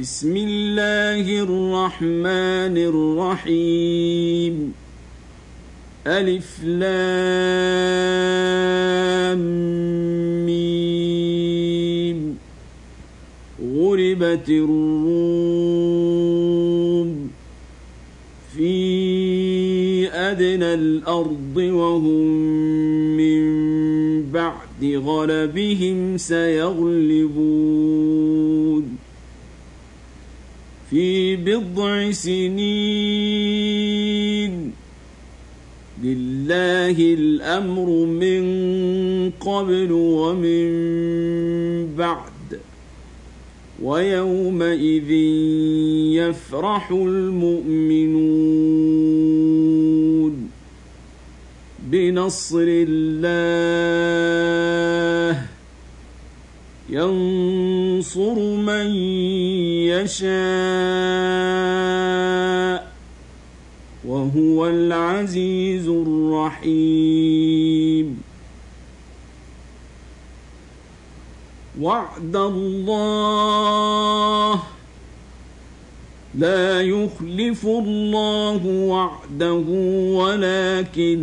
بسم الله الرحمن الرحيم. ألف لام ميم. غربت الروم في أدنى الأرض وهم من بعد غلبهم سيغلبون. في بضع سنين. لله الأمر من قبل ومن بعد. ويومئذ يفرح المؤمنون. بنصر الله ينصر من يشاء وهو العزيز الرحيم. وعد الله لا يخلف الله وعده ولكن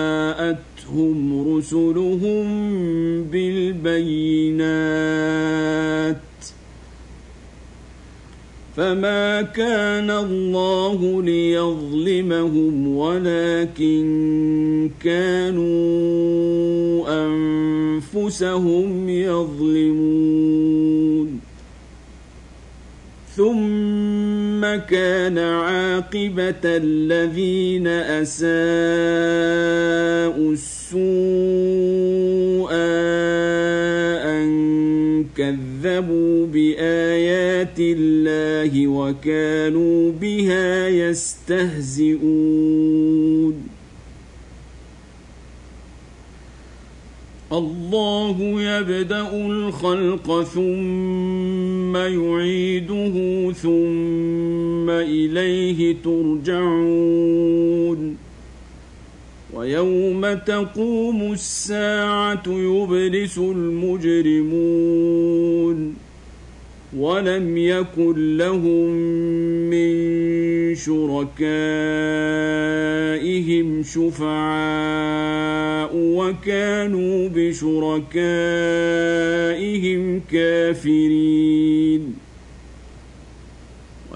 وجاءتهم رسلهم بالبينات فما كان الله ليظلمهم ولكن كانوا أنفسهم يظلمون ثم كان عاقبة الذين أساءوا السوء أن كذبوا بآيات الله وكانوا بها يستهزئون. الله يبدأ الخلق ثم يعيده ثم إليه ترجعون. ويوم تقوم الساعة يبلس المجرمون. ولم يكن لهم من شركائهم شفعاء وكانوا بشركائهم كافرين.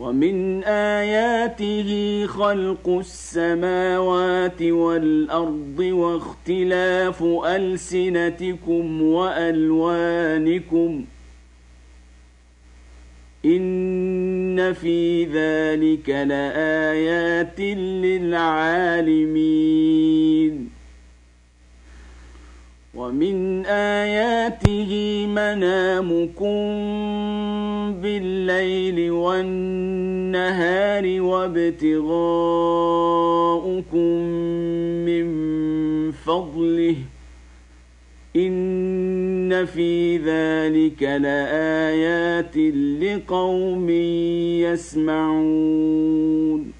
ومن آياته خلق السماوات والأرض واختلاف ألسنتكم وألوانكم ۖ إن في ذلك لآيات للعالمين ومن آياته منامكم بالليل والنهار وابتغاؤكم من فضله إن في ذلك لآيات لقوم يسمعون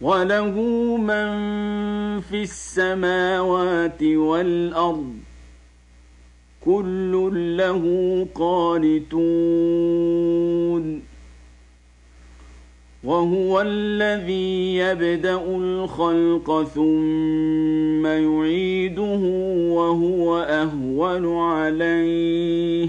وله من في السماوات والأرض كل له قانتون وهو الذي يبدا الخلق ثم يعيده وهو اهون عليه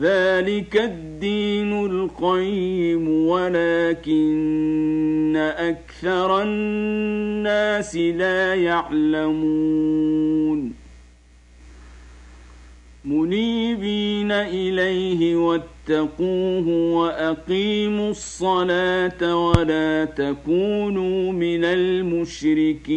ذلك الدين القيم ولكن أكثر الناس لا يعلمون. منيبين إليه واتقوه وأقيموا الصلاة ولا تكونوا من المشركين.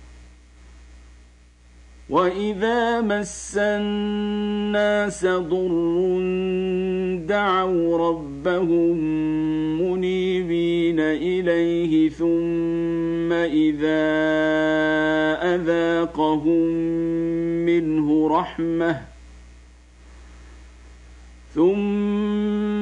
واذا مس الناس ضر دعوا ربهم منيبين اليه ثم اذا اذاقهم منه رحمه ثم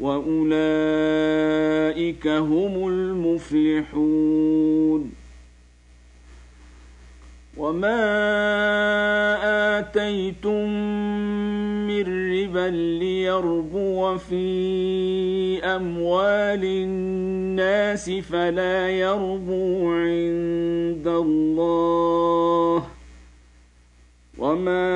واولئك هم المفلحون وما اتيتم من ربا ليربو في اموال الناس فلا يربو عند الله وما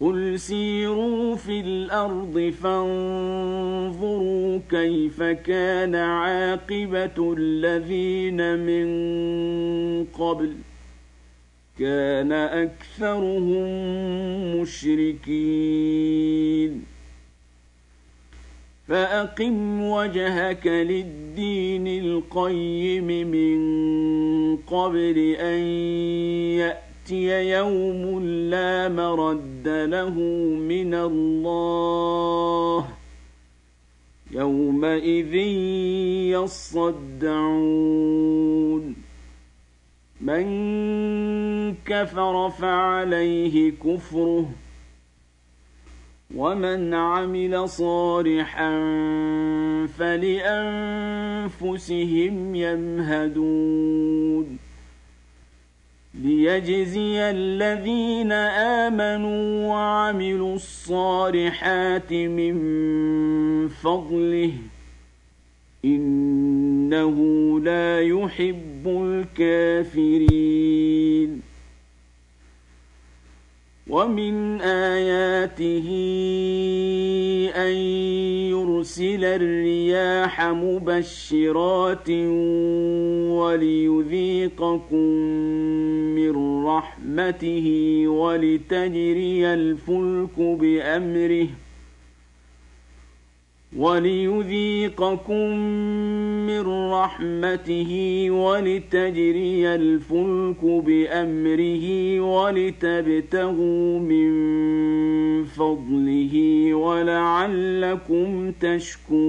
قل سيروا في الأرض فانظروا كيف كان عاقبه الذين من قبل كان اكثرهم مشركين. فاقم وجهك للدين القيم من قبل ان ياتي يأتي يوم لا مرد له من الله يومئذ يصدعون. من كفر فعليه كفره ومن عمل صالحا فلأنفسهم يمهدون. ليجزي الذين امنوا وعملوا الصالحات من فضله انه لا يحب الكافرين ومن اياته ان يرسل الرياح مبشرات وليذيقكم من رحمته ولتجري الفلك بأمره وليذيقكم من رحمته ولتجري الفلك بأمره ولتبتغوا من فضله ولعلكم تشكرون.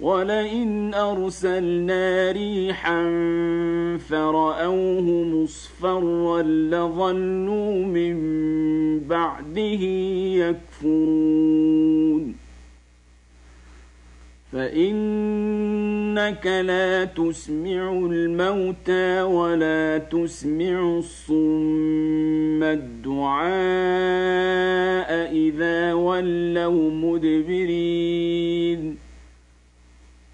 ولئن ارسلنا ريحا فرأوه مصفرا لظلوا من بعده يكفرون فإنك لا تسمع الموتى ولا تسمع الصم الدعاء إذا ولوا مدبرين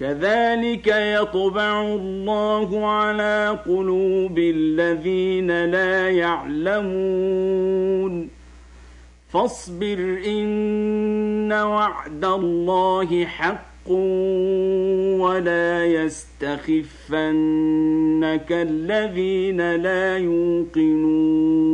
كذلك يطبع الله على قلوب الذين لا يعلمون. فاصبر إن وعد الله حق ولا يستخفنك الذين لا يوقنون.